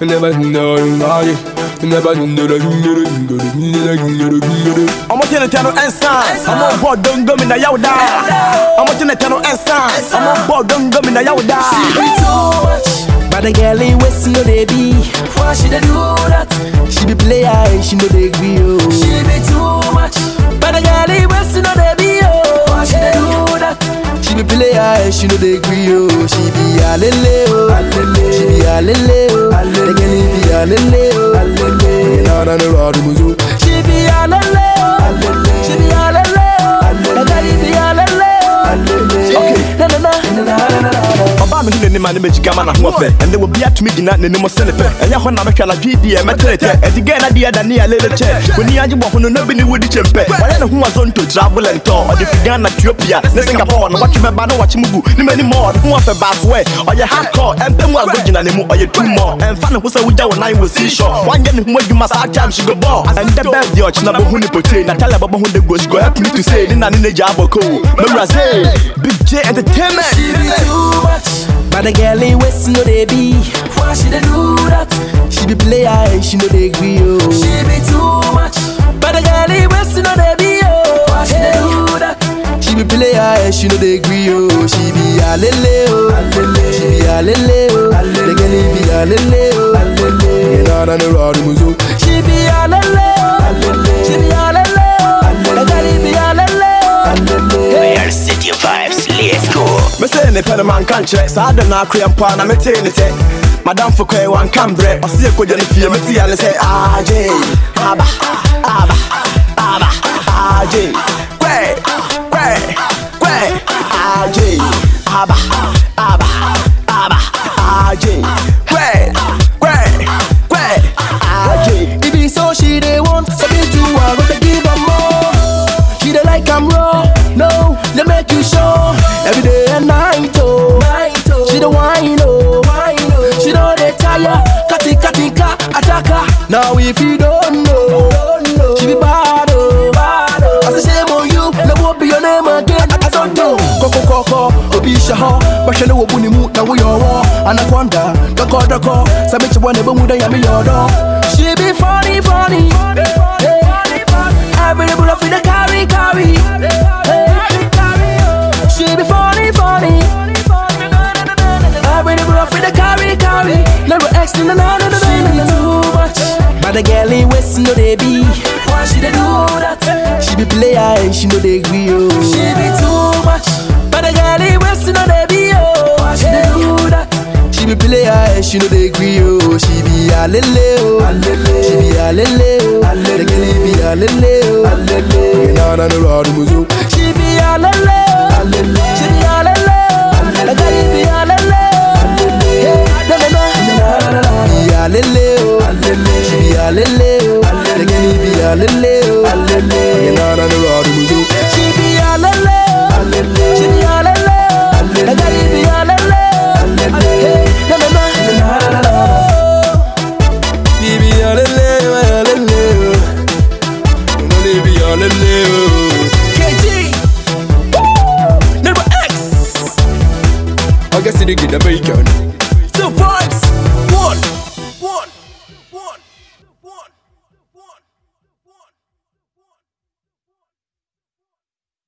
Never know nobody. Never know ọmọ tí ne tẹ no ẹnsan ọmọ bọ dongo mi na yaw da ọmọ tí ne tẹ no ẹnsan ọmọ bọ dongo mi na yaw da. But the girl ain't wasting no be. Why she dey do that? She be player and she know they agree, oh. She be too much. But the girl ain't wasting no they be, oh. Why she dey oh. do that? She be player and she know they agree, oh. She be a lele, ɔbaa me ho n'anim a ne mɛgyika ma n'aho ɔfɛ ɛnɛ wɔ bia tumi gyina n'anim sɛne pɛ ɛnyɛ hɔ na mɛhwɛ anadwe diɛ mɛtɛretɛ ɛde gɛ na deɛ da ne alele kyɛ. Wɔni agye bɔ ho no na bi ne wodi kyɛmpɛ wɔyɛ ne ho a zonto travel and tour. Ɔde fi ghana ethiopia ne singapore no wɔtwe bɛba ne wɔkye mu gu ne mani mɔ ɔde ho ɔfɛ baasoɛ ɔyɛ hardcore ɛmpɛ mu ago gyina ne mu. Ɔyɛ too mɔ. Ɛmfa ne ho sɛ wogya wo nan wɔ seashore wanyɛ ne ho adwuma saa time she go ball ɛndɛ bɛn deɛ ɔkyena bɛhu ne potee na tala bɛbɔ ho de go go help me to say ne na ne ne gya abɔkɔ mɛwura sɛ big j entertainment She be too much. But the girl ain't wasting no they be. Why she dey do that? She be player and she know they agree, oh. She be too much. But the girl ain't wasting no they be, oh. Why she dey oh. do that? She be player and she know they agree, oh. She be a lele, oh. She be a lele, oh. The girl be a lele, oh. Nada no rod muzo. She be mɛsɛ ne pɛ no manka nkyerɛ saa da no akoa mpo a na metee ne sɛ madamfo kɔɛ wanka mbrɛ ɔse yɛ kɔgya no fie metia ne sɛ agye aba aba aba agye kwɛ kwɛ kwɛ agye aba aba ka ataka. Now if you don't know, she be bad, oh. I say shame on you, let what be your name again? I don't know. Koko koko, obi shaho, bashele wo buni mu na wo yo wo. Anaconda, doko doko, sabi chwa ne bomu da yami yodo. The girl ain't wasting no they be. Why she dey do that? She be player and she know they agree, oh. She be too much. But the girl ain't wasting no they be, oh. Why she dey do that? She be player and she know they agree, oh. She be a lele, oh. She be a lele, oh. The girl be a lele, oh. No. She be a lele, lele, oh. She be a lele, oh. The girl ain't be a lele, oh. Nada no rod muzo. She be a lele, oh. She be a lele, oh. The girl ain't be a lele, oh. Hey, na na na. Baby, alele, alele. Baby, alele. KG. Number X. I guess it get the bacon.